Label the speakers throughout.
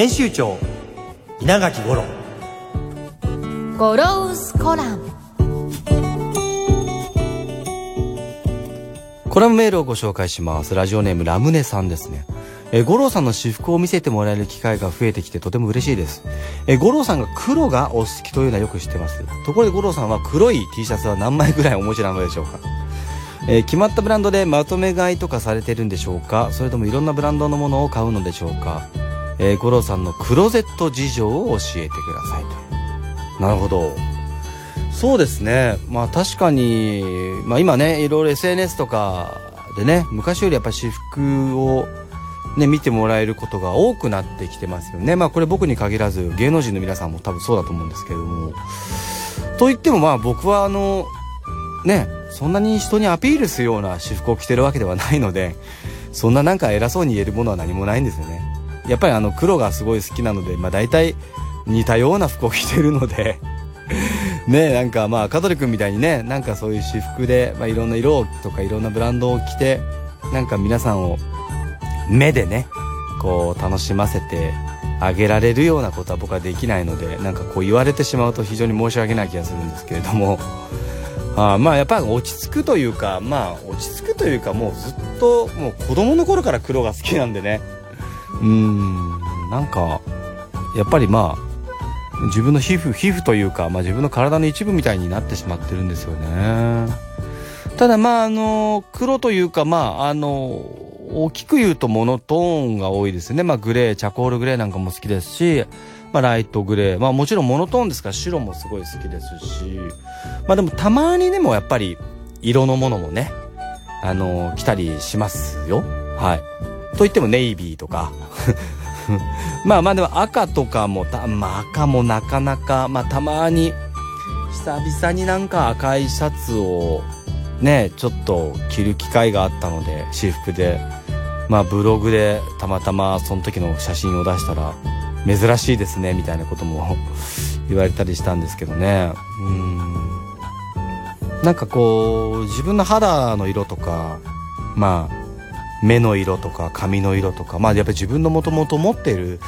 Speaker 1: 編集長稲垣五郎。
Speaker 2: ゴロウスコラム。
Speaker 1: コラムメールをご紹介します。ラジオネームラムネさんですね。えー五郎さんの私服を見せてもらえる機会が増えてきてとても嬉しいです。えー五郎さんが黒がお好きというのはよく知ってます。ところで五郎さんは黒い T シャツは何枚ぐらいお持ちなのでしょうか。えー決まったブランドでまとめ買いとかされてるんでしょうか。それともいろんなブランドのものを買うのでしょうかえー五郎さんのクローゼット事情を教えてくださいと。なるほど。そうですね。まあ確かに、まあ今ね、いろいろ SNS とかでね、昔よりやっぱ私服をね、見てもらえることが多くなってきてますよね。まあこれ僕に限らず芸能人の皆さんも多分そうだと思うんですけれども。と言ってもまあ僕はあの、ね、そんなに人にアピールするような私服を着てるわけではないので、そんななんか偉そうに言えるものは何もないんですよね。やっぱりあの黒がすごい好きなので、まあ大体似たような服を着てるので、ねなんかまあ香取君みたいにねなんかそういう私服で、まあ、いろんな色とかいろんなブランドを着てなんか皆さんを目でねこう楽しませてあげられるようなことは僕はできないのでなんかこう言われてしまうと非常に申し訳ない気がするんですけれども。あまあやっぱり落ち着くというかまあ落ち着くというかもうずっともう子供の頃から黒が好きなんでね。うん。なんかやっぱりまあ自分の皮膚皮膚というか、まあ、自分の体の一部みたいになってしまってるんですよね。ただまああの黒というかまああの大きく言うとモノトーンが多いですね。まあグレーチャコールグレーなんかも好きですしまあライトグレー。まあもちろんモノトーンですから白もすごい好きですし。まあでもたまにでもやっぱり色のものもねあの着たりしますよ。はい。と言ってもネイビーとか まあまあでも赤とかもた、まあ赤もなかなか、まあたまに、久々になんか赤いシャツをね、ちょっと着る機会があったので、私服で、まあブログでたまたまその時の写真を出したら、珍しいですね、みたいなことも 言われたりしたんですけどね。うん。なんかこう、自分の肌の色とか、まあ、目の色とか髪の色とかまあやっぱり自分のもともと持っている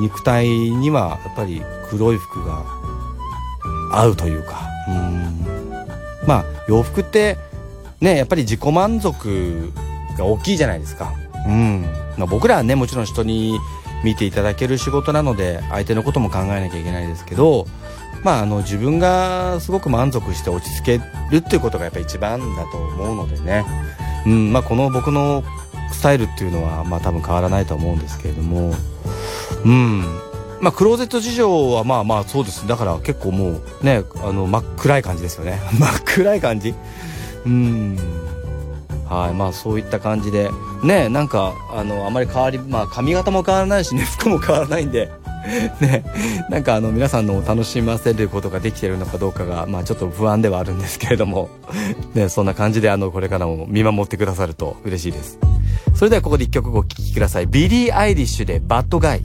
Speaker 1: 肉体にはやっぱり黒い服が合うというかうん。まあ洋服ってねやっぱり自己満足が大きいじゃないですか。うん、まあ、僕らはねもちろん人に見ていただける仕事なので相手のことも考えなきゃいけないですけどまああの自分がすごく満足して落ち着けるっていうことがやっぱ一番だと思うのでね。うん。まあこの僕のスタイルっていうのはまあ多分変わらないと思うんですけれども。うん。まあクローゼット事情はまあまあそうですだから結構もうねあの真っ暗い感じですよね。真っ暗い感じ。うん。はい。まあそういった感じで。ねなんかあのあまり変わりまあ髪型も変わらないしね服も変わらないんで。ねなんかあの皆さんのを楽しませることができてるのかどうかがまあちょっと不安ではあるんですけれどもねそんな感じであのこれからも見守ってくださると嬉しいです。それではここで一曲お聴きください。ビリー・アイリッシュで「
Speaker 3: bad guy」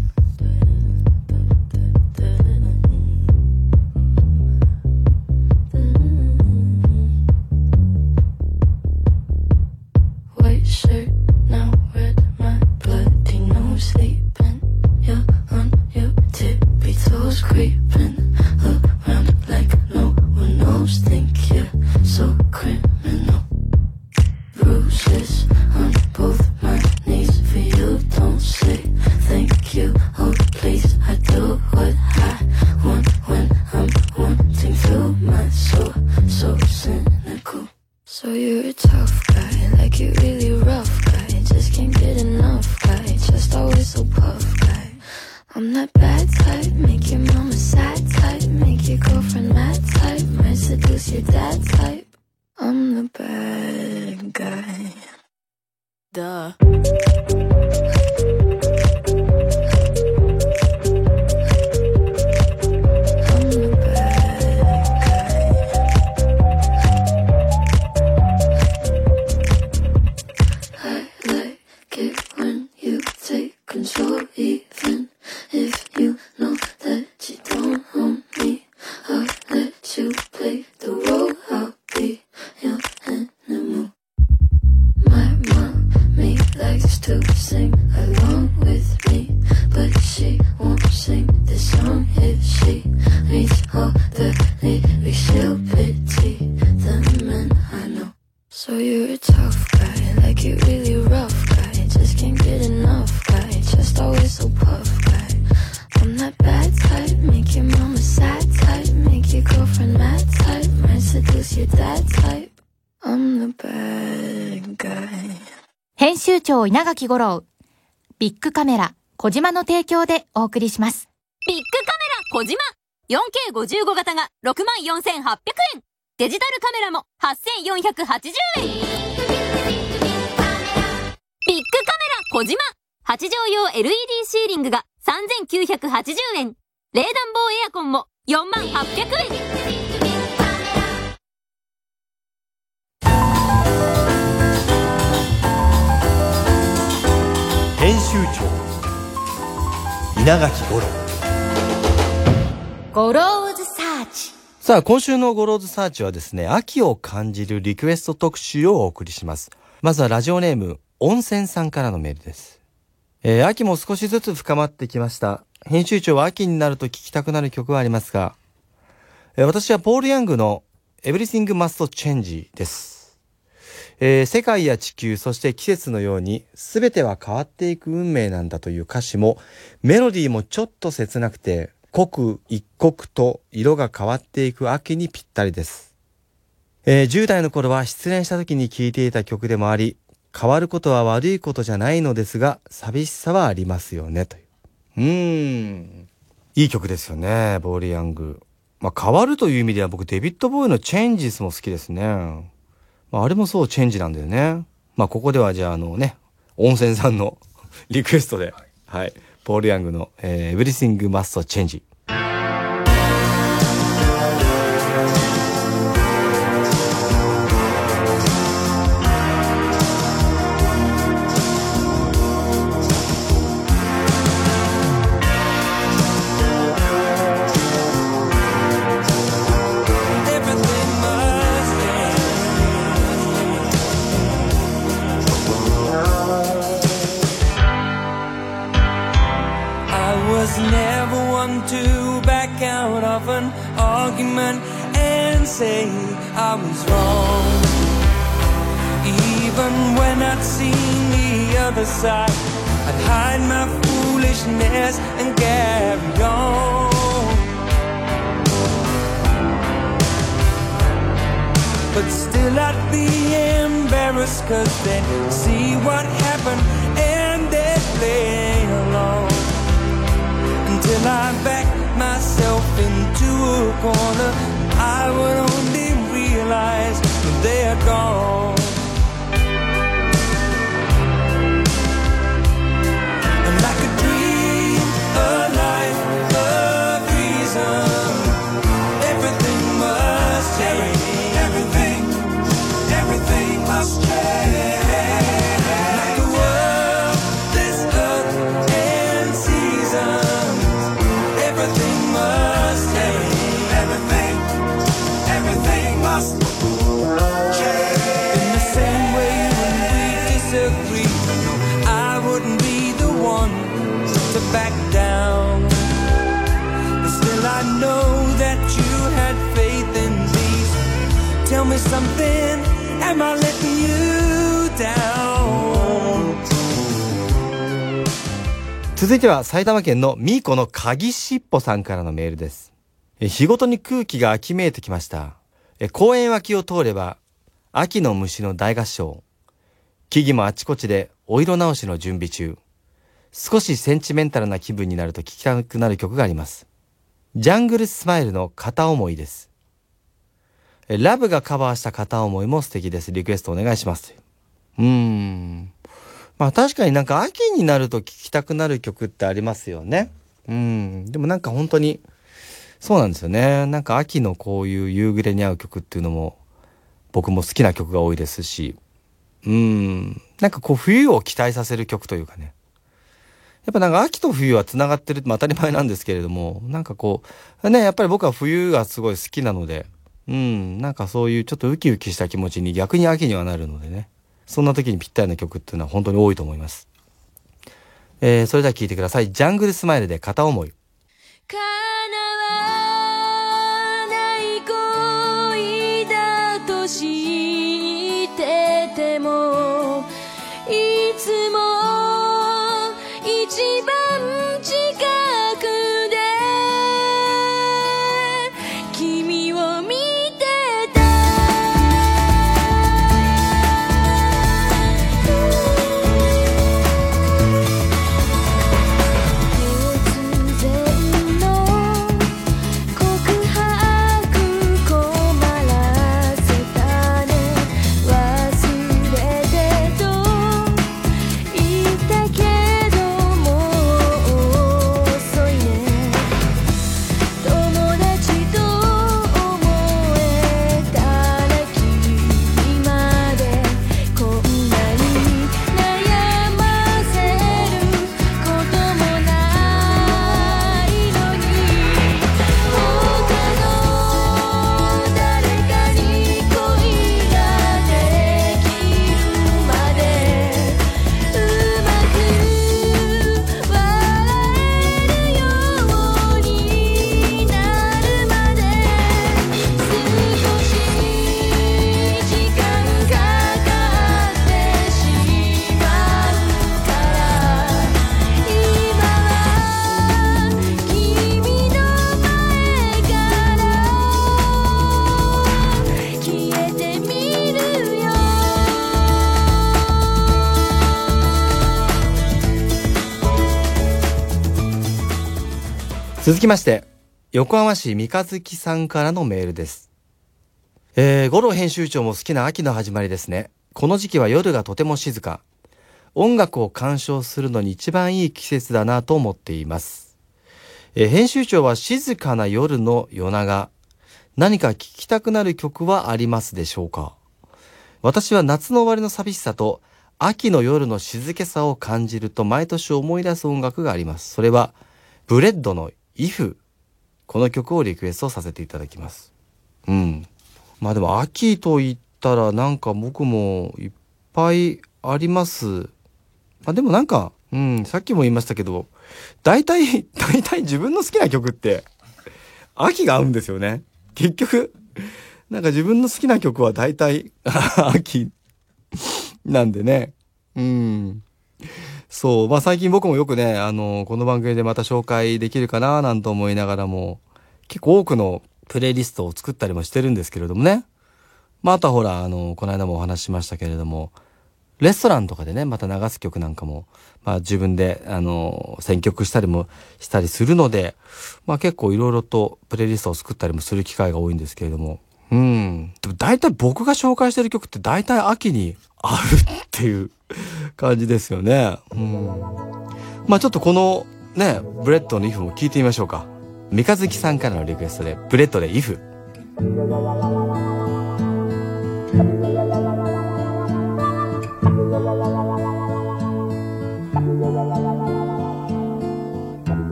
Speaker 2: 長稲垣吾郎。ビッグカメラ小島の提供でお送りします。
Speaker 4: ビッグカメラ小島 4K55 型が64,800円デジタルカメラも8,480円ビッグカメラ小島 !8 畳用 LED シーリングが3,980円冷暖房エアコンも48,800円
Speaker 5: 稲垣五郎
Speaker 2: ゴローズサーチ。
Speaker 1: さあ、今週のゴローズサーチはですね、秋を感じるリクエスト特集をお送りします。まずはラジオネーム、温泉さんからのメールです。えー秋も少しずつ深まってきました。編集長は秋になると聴きたくなる曲はありますが、えー私はポール・ヤングの Everything Must Change です。えー世界や地球、そして季節のように全ては変わっていく運命なんだという歌詞も、メロディーもちょっと切なくて、刻一刻と色が変わっていく秋にぴったりです。えー10代の頃は失恋した時に聴いていた曲でもあり、変わることは悪いことじゃないのですが、寂しさはありますよね、という。うーん。いい曲ですよね、ボール・ヤング。まあ、変わるという意味では僕、デビッド・ボーイのチェンジスも好きですね。まあ、あれもそうチェンジなんだよね。まあ、ここではじゃあ、あのね、温泉さんのリクエストで、はい。ポール・ヤングの、えー、Everything Must Change。
Speaker 6: Was never one to back out of an argument and say I was wrong. Even when I'd seen the other side, I'd hide my foolishness and carry on. But still I'd be embarrassed cause they'd see what happened and they'd along Until I backed myself into a corner I would only realize they are gone
Speaker 1: いては埼玉県のミーコの鍵しっぽさんからのメールです。日ごとに空気が秋めいてきました。公園脇を通れば、秋の虫の大合唱。木々もあちこちでお色直しの準備中。少しセンチメンタルな気分になると聴きたくなる曲があります。ジャングルスマイルの片思いです。ラブがカバーした片思いも素敵です。リクエストお願いします。うーん。まあ確かになんか秋になると聴きたくなる曲ってありますよね。うん。でもなんか本当に、そうなんですよね。なんか秋のこういう夕暮れに合う曲っていうのも、僕も好きな曲が多いですし、うん。なんかこう冬を期待させる曲というかね。やっぱなんか秋と冬は繋がってるって当たり前なんですけれども、なんかこう、ね、やっぱり僕は冬がすごい好きなので、うん、なんかそういうちょっとウキウキした気持ちに逆に秋にはなるのでね。そんな時にぴったりな曲っていうのは本当に多いと思います。えー、それでは聴いてください。ジャングルスマイルで片思い。
Speaker 7: 叶わない恋だと知っててもいつも
Speaker 1: 続きまして、横浜市三日月さんからのメールです。えー、五郎編集長も好きな秋の始まりですね。この時期は夜がとても静か。音楽を鑑賞するのに一番いい季節だなと思っています。えー編集長は静かな夜の夜長。何か聴きたくなる曲はありますでしょうか？私は夏の終わりの寂しさと秋の夜の静けさを感じると毎年思い出す音楽があります。それは、ブレッドの If。この曲をリクエストさせていただきます。うん。まあでも秋と言ったらなんか僕もいっぱいあります。まあでもなんか、うん、さっきも言いましたけど、大体、大体自分の好きな曲って、秋が合うんですよね。結局、なんか自分の好きな曲は大体、秋なんでね。うん。そう。まあ最近僕もよくね、あの、この番組でまた紹介できるかななんて思いながらも、結構多くのプレイリストを作ったりもしてるんですけれどもね。まああとはほら、あの、この間もお話ししましたけれども、レストランとかでね、また流す曲なんかも、まあ自分で、あの、選曲したりもしたりするので、まあ結構いろいろとプレイリストを作ったりもする機会が多いんですけれども、うん。でも大体僕が紹介してる曲って大体秋にあるっていう感じですよね。うん。まあちょっとこのね、ブレッドの if も聞いてみましょうか。三日月さんからのリクエストで、ブレッドで if。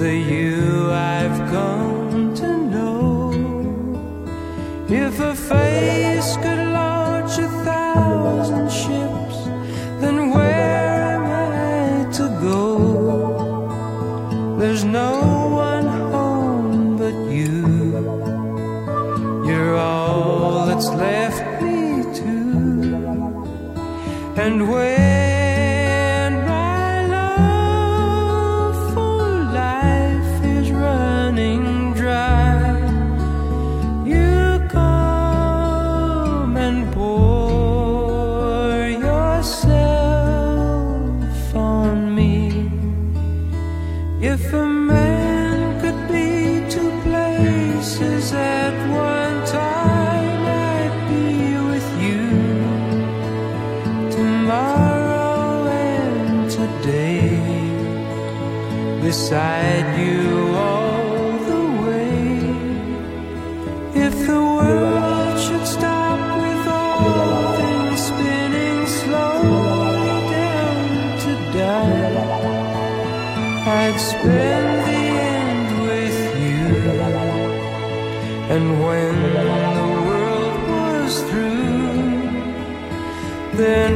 Speaker 6: The you I've come to know. If a face could beside you all the way. If the world should stop with all things spinning slowly down to die, I'd spend the end with you. And when the world was through, then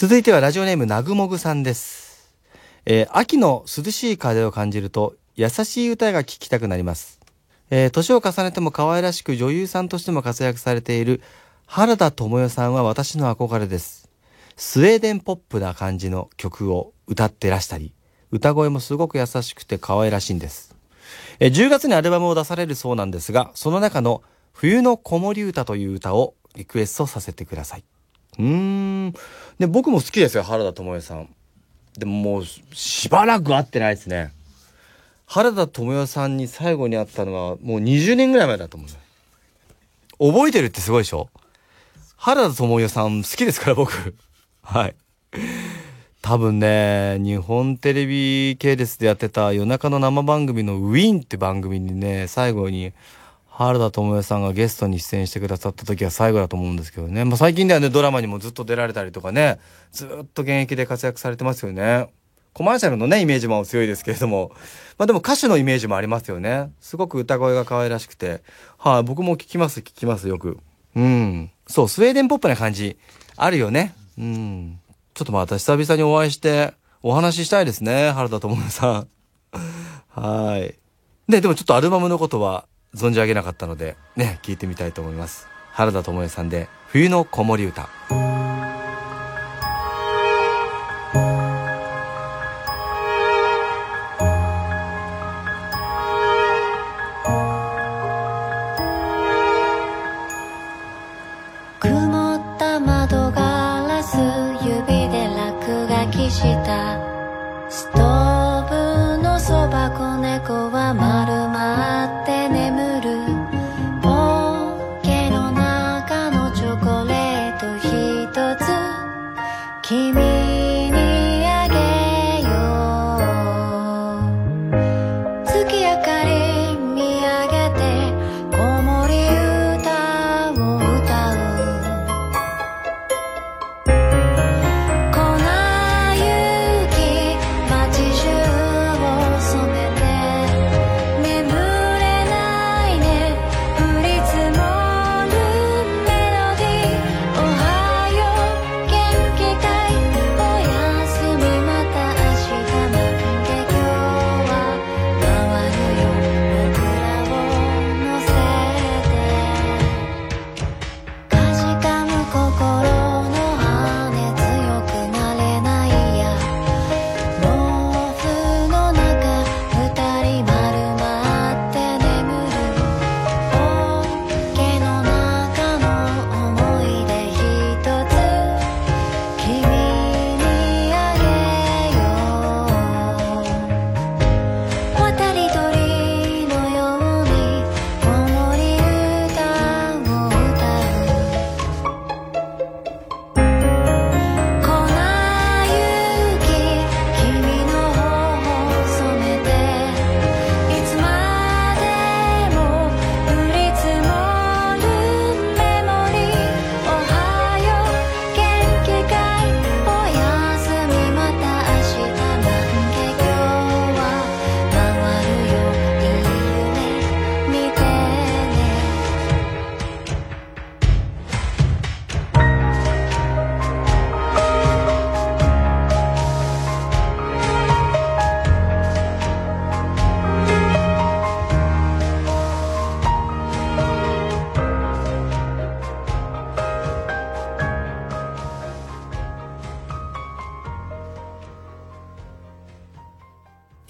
Speaker 8: 続いてはラジオネームなぐもぐさんです。えー秋の涼しい風を感じると優しい歌が聴きたくなります。えー年を重ねても可愛らしく女優さんとしても活躍されている原田知世さんは私の憧れです。スウェーデンポップな感じの曲を歌ってらしたり、歌声もすごく優しくて可愛らしいんです。え10月にアルバムを出されるそうなんですが、その中の冬の子守歌という歌をリクエストさせてください。うん。で、僕も好きですよ、原田知世さん。でももう、しばらく会ってないですね。原田知世さんに最後に会ったのは、もう20年ぐらい前だと思う。覚えてるってすごいでしょ？原田知世さん好きですから、僕。はい。多分ね、日本テレビ系列でやってた夜中の生番組のウィンって番組にね、最後に原田知世さんがゲストに出演してくださった時は最後だと思うんですけどね。まあ最近ではね、ドラマにもずっと出られたりとかね、ずっと現役で活躍されてますよね。コマーシャルのね、イメージも強いですけれども。まあでも歌手のイメージもありますよね。すごく歌声が可愛らしくて。はい、僕も聞きます、聞きます、よく。うん。そう、スウェーデンポップな感じ、あるよね。うん。ちょっとまた久々にお会いして、お話ししたいですね、原田知世さん。はい。で、でもちょっとアルバムのことは存じ上げなかったので、ね、聞いてみたいと思います。原田知世さんで、冬の子守歌。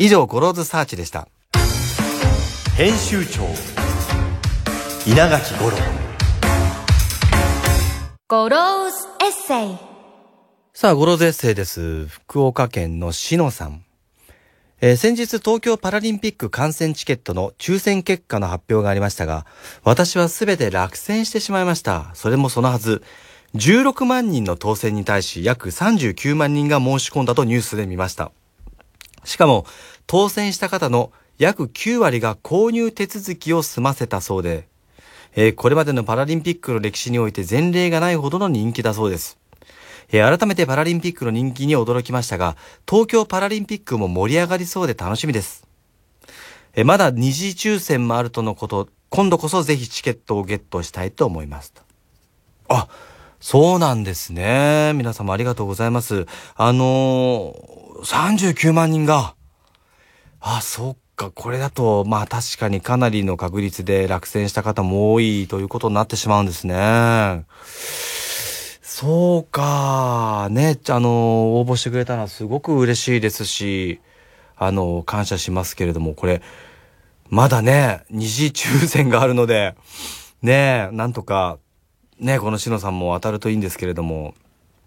Speaker 8: 以上、ゴローズサーチでした。
Speaker 5: 編集長稲垣五郎
Speaker 2: ゴローズエッセイ
Speaker 1: さあ、ゴローズエッセイです。福岡県のしのさん。えー先日東京パラリンピック観戦チケットの抽選結果の発表がありましたが、私はすべて落選してしまいました。それもそのはず。16万人の当選に対し約39万人が申し込んだとニュースで見ました。しかも、当選した方の約9割が購入手続きを済ませたそうで、えーこれまでのパラリンピックの歴史において前例がないほどの人気だそうです。えー改めてパラリンピックの人気に驚きましたが、東京パラリンピックも盛り上がりそうで楽しみです。えーまだ二次抽選もあるとのこと、今度こそぜひチケットをゲットしたいと思います。あ、そうなんですね。皆様ありがとうございます。あのー、39万人が、あ、そっか、これだと、まあ確かにかなりの確率で落選した方も多いということになってしまうんですね。そうか、ね、あの、応募してくれたのはすごく嬉しいですし、あの、感謝しますけれども、これ、まだね、二次抽選があるので、ね、なんとか、ね、このしのさんも当たるといいんですけれども、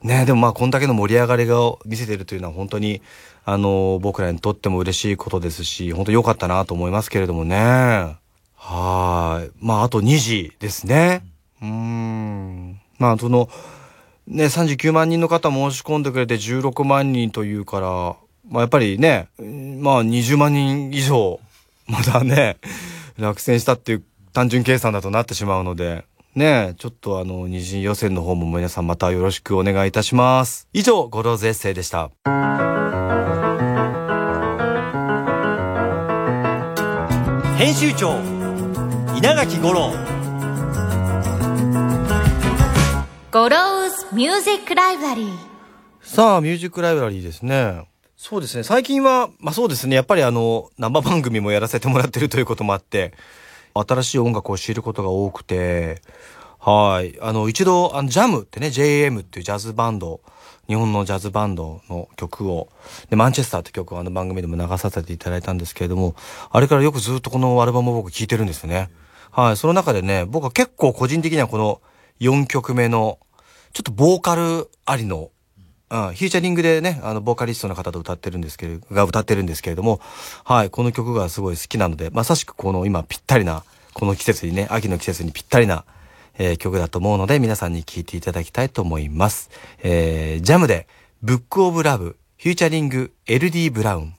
Speaker 1: ね、でもまあ、こんだけの盛り上がりが見せてるというのは本当に、あの、僕らにとっても嬉しいことですし、本当良かったなと思いますけれどもね。はい。まあ、あと2時ですね。うーん。まあ、その、ね、39万人の方申し込んでくれて16万人というから、まあやっぱりね、まあ20万人以上、まだね、落選したっていう単純計算だとなってしまうので、ね、ちょっとあの、二次予選の方も皆さんまたよろしくお願いいたします。以上、ゴローズエッセイでした。
Speaker 5: 編集長稲垣吾郎
Speaker 2: ゴローズミュージックライブラリー。
Speaker 1: さあ、ミュージックライブラリーですね。そうですね。最近は、まあそうですね。やっぱりあの、生番組もやらせてもらってるということもあって、新しい音楽を知ることが多くて、はい。あの、一度、あの、ジャムってね、JM っていうジャズバンド、日本のジャズバンドの曲を、で、マンチェスターって曲をあの番組でも流させていただいたんですけれども、あれからよくずっとこのアルバムを僕聴いてるんですよね。はい。その中でね、僕は結構個人的にはこの4曲目の、ちょっとボーカルありの、うん、フューチャリングでね、あの、ボーカリストの方と歌ってるんですけれど、が歌ってるんですけれども、はい、この曲がすごい好きなので、まさしくこの今ぴったりな、この季節にね、秋の季節にぴったりな、えー曲だと思うので、皆さんに聴いていただきたいと思います。えー、ジャムで、 Book of Love、featuring、LD ブラウン。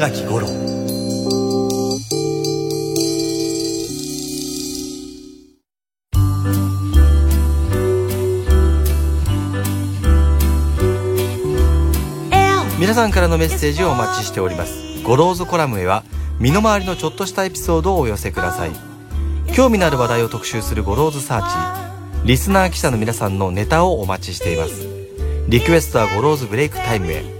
Speaker 5: 垣五郎」
Speaker 1: 皆さんからのメッセージをお待ちしております。ゴローズコラムへは身の回りのちょっとしたエピソードをお寄せください。興味のある話題を特集するゴローズサーチ。リスナー記者の皆さんのネタをお待ちしています。リクエストはゴローズブレイクタイムへ。